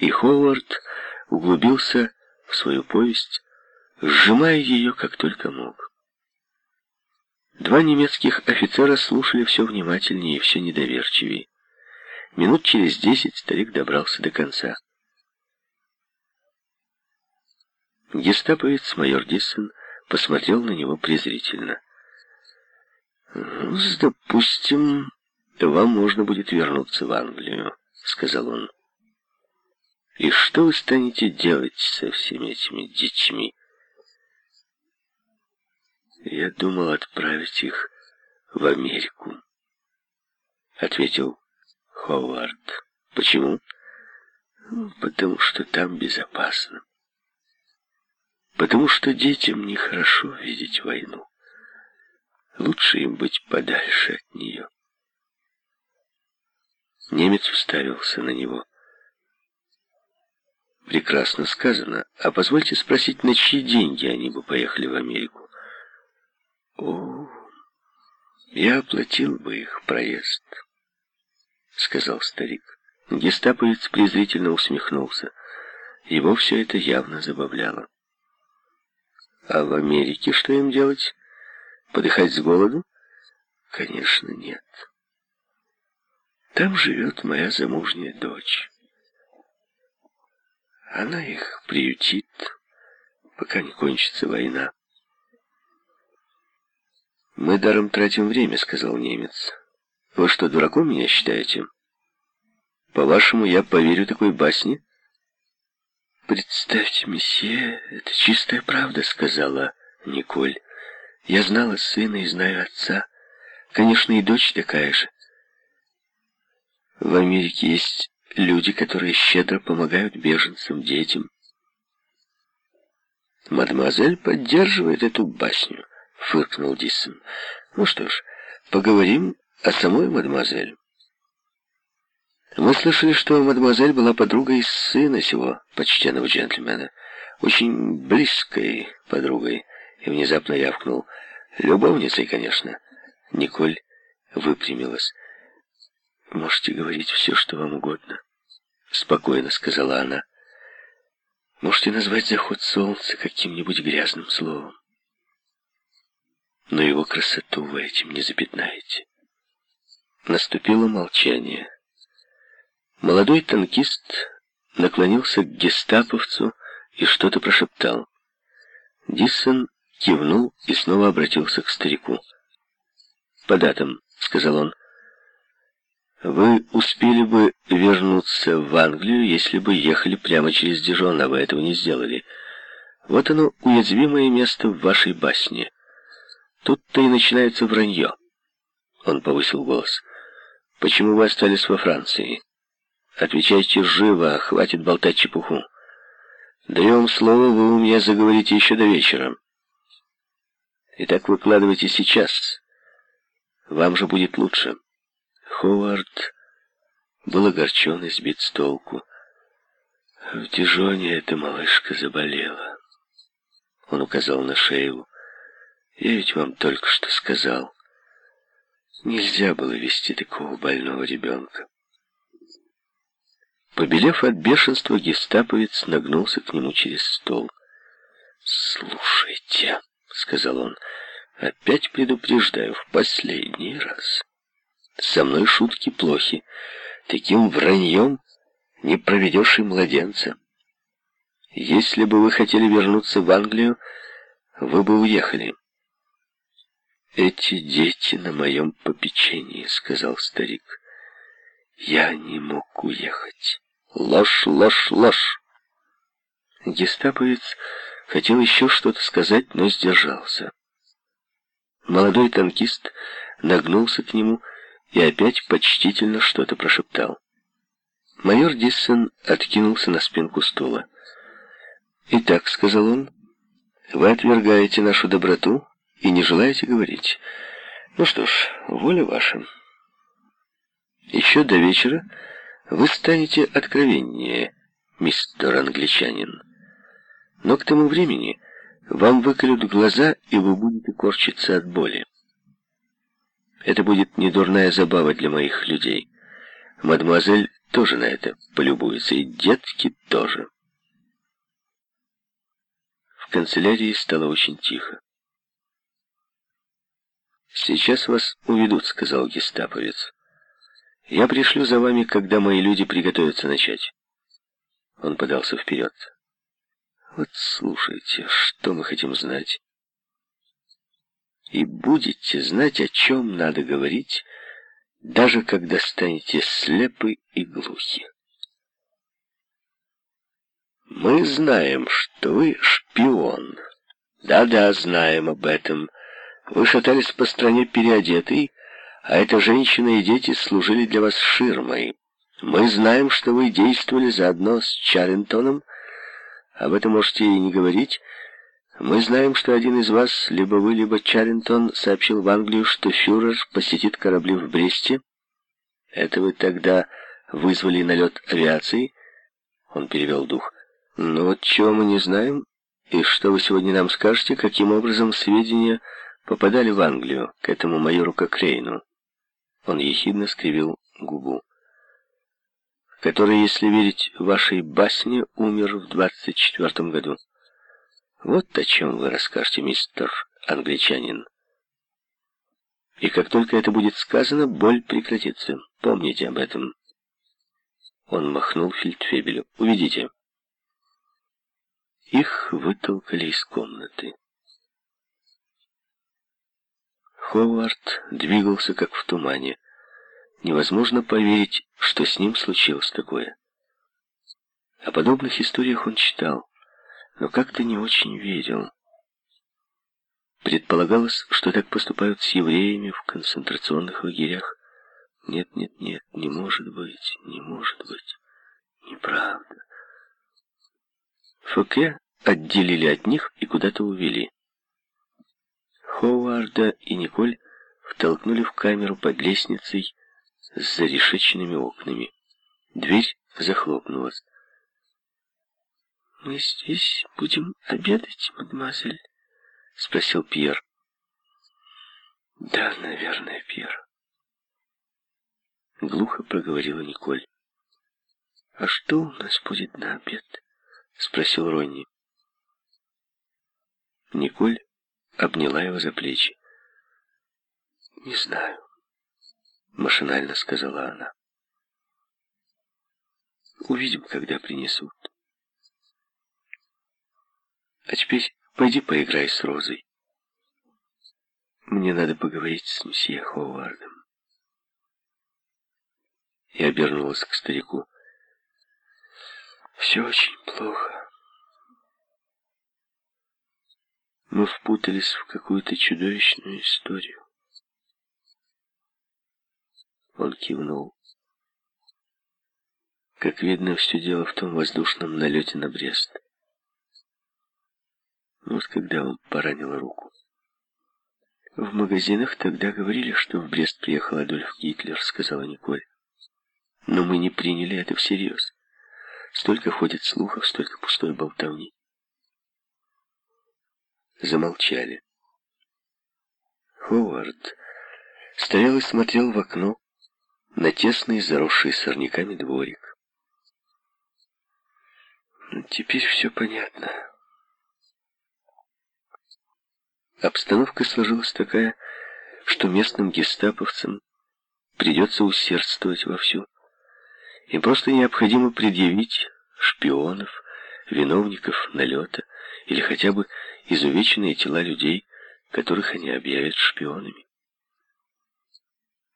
И Ховард углубился в свою повесть, сжимая ее как только мог. Два немецких офицера слушали все внимательнее и все недоверчивее. Минут через десять старик добрался до конца. Гестаповец майор Диссон посмотрел на него презрительно. «Ну, «Допустим, вам можно будет вернуться в Англию», — сказал он. «И что вы станете делать со всеми этими детьми?» «Я думал отправить их в Америку», — ответил Ховард. «Почему?» «Ну, «Потому что там безопасно. Потому что детям нехорошо видеть войну. Лучше им быть подальше от нее». Немец уставился на него. «Прекрасно сказано. А позвольте спросить, на чьи деньги они бы поехали в Америку?» «О, я оплатил бы их проезд», — сказал старик. Гестаповец презрительно усмехнулся. Его все это явно забавляло. «А в Америке что им делать? Подыхать с голоду?» «Конечно, нет». Там живет моя замужняя дочь. Она их приютит, пока не кончится война. «Мы даром тратим время», — сказал немец. «Вы что, дураком меня считаете? По-вашему, я поверю такой басне?» «Представьте, месье, это чистая правда», — сказала Николь. «Я знала сына и знаю отца. Конечно, и дочь такая же. В Америке есть люди, которые щедро помогают беженцам, детям. «Мадемуазель поддерживает эту басню», — фыркнул Диссон. «Ну что ж, поговорим о самой мадемуазель». Мы слышали, что мадемуазель была подругой сына сего почтенного джентльмена, очень близкой подругой, и внезапно явкнул. Любовницей, конечно. Николь выпрямилась. «Можете говорить все, что вам угодно», — спокойно сказала она. «Можете назвать заход солнца каким-нибудь грязным словом. Но его красоту вы этим не запятнаете». Наступило молчание. Молодой танкист наклонился к гестаповцу и что-то прошептал. Диссон кивнул и снова обратился к старику. «По датам», — сказал он, вы успели бы вернуться в Англию, если бы ехали прямо через Дижон, а вы этого не сделали. Вот оно, уязвимое место в вашей басне. Тут-то и начинается вранье. Он повысил голос. Почему вы остались во Франции? Отвечайте живо, хватит болтать чепуху. Даем слово, вы у меня заговорите еще до вечера. Итак, выкладывайте сейчас. Вам же будет лучше. Ховард был огорчен и сбит с толку. В Дижоне эта малышка заболела. Он указал на шею. Я ведь вам только что сказал. Нельзя было вести такого больного ребенка. Побелев от бешенства, гестаповец нагнулся к нему через стол. «Слушайте», — сказал он, — «опять предупреждаю в последний раз. Со мной шутки плохи. Таким враньем не проведешь и младенца. Если бы вы хотели вернуться в Англию, вы бы уехали. «Эти дети на моем попечении», — сказал старик. «Я не мог уехать. Ложь, ложь, ложь!» Гестаповец хотел еще что-то сказать, но сдержался. Молодой танкист нагнулся к нему и опять почтительно что-то прошептал. Майор Диссен откинулся на спинку стула. «Итак», — сказал он, — «вы отвергаете нашу доброту и не желаете говорить. Ну что ж, воля ваша. Еще до вечера вы станете откровеннее, мистер англичанин. Но к тому времени вам выколют глаза, и вы будете корчиться от боли. Это будет недурная забава для моих людей. Мадемуазель тоже на это полюбуется, и детки тоже. В канцелярии стало очень тихо. «Сейчас вас уведут», — сказал гестаповец. «Я пришлю за вами, когда мои люди приготовятся начать». Он подался вперед. «Вот слушайте, что мы хотим знать. И будете знать, о чем надо говорить, даже когда станете слепы и глухи. Мы знаем, что вы шпион. Да-да, знаем об этом. Вы шатались по стране переодетый, а эта женщина и дети служили для вас ширмой. Мы знаем, что вы действовали заодно с Чарентоном. Об этом можете и не говорить. Мы знаем, что один из вас, либо вы, либо Чарентон, сообщил в Англию, что фюрер посетит корабли в Бресте. Это вы тогда вызвали налет авиации? Он перевел дух. Ну вот чего мы не знаем, и что вы сегодня нам скажете, каким образом сведения попадали в Англию, к этому майору Кокрейну. Он ехидно скривил губу. Который, если верить вашей басне, умер в двадцать четвертом году. Вот о чем вы расскажете, мистер англичанин. И как только это будет сказано, боль прекратится. Помните об этом. Он махнул фельдфебелю. Уведите. Их вытолкали из комнаты. Ховард двигался как в тумане. Невозможно поверить, что с ним случилось такое. О подобных историях он читал, но как-то не очень верил. Предполагалось, что так поступают с евреями в концентрационных лагерях. Нет, нет, нет, не может быть, не может быть. Неправда. Фоке отделили от них и куда-то увели. Ховарда и Николь втолкнули в камеру под лестницей с зарешеченными окнами. Дверь захлопнулась. «Мы здесь будем обедать, мадемуазель?» — спросил Пьер. «Да, наверное, Пьер». Глухо проговорила Николь. «А что у нас будет на обед?» — спросил Ронни. Николь обняла его за плечи. «Не знаю», — машинально сказала она. «Увидим, когда принесут. А теперь пойди поиграй с Розой. Мне надо поговорить с мсье Ховардом». И обернулась к старику. «Все очень плохо». Мы впутались в какую-то чудовищную историю. Он кивнул. Как видно, все дело в том воздушном налете на Брест. Вот когда он поранил руку. В магазинах тогда говорили, что в Брест приехал Адольф Гитлер, сказала Николь. Но мы не приняли это всерьез. Столько ходит слухов, столько пустой болтовни замолчали. Ховард стоял и смотрел в окно на тесный, заросший сорняками дворик. Теперь все понятно. Обстановка сложилась такая, что местным гестаповцам придется усердствовать вовсю. Им просто необходимо предъявить шпионов, виновников налета или хотя бы изувеченные тела людей, которых они объявят шпионами.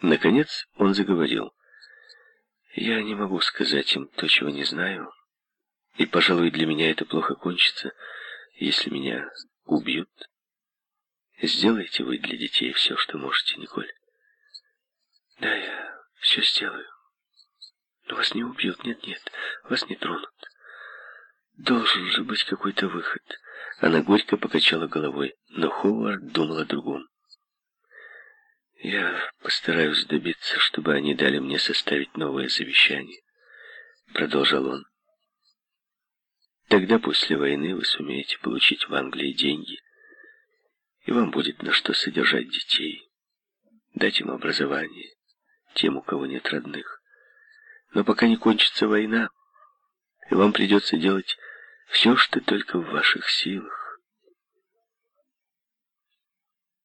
Наконец он заговорил. «Я не могу сказать им то, чего не знаю, и, пожалуй, для меня это плохо кончится, если меня убьют. Сделайте вы для детей все, что можете, Николь». «Да, я все сделаю. Но вас не убьют, нет-нет, вас не тронут. Должен же быть какой-то выход». Она горько покачала головой, но Ховард думал о другом. «Я постараюсь добиться, чтобы они дали мне составить новое завещание», — продолжал он. «Тогда после войны вы сумеете получить в Англии деньги, и вам будет на что содержать детей, дать им образование, тем, у кого нет родных. Но пока не кончится война, и вам придется делать все, что только в ваших силах.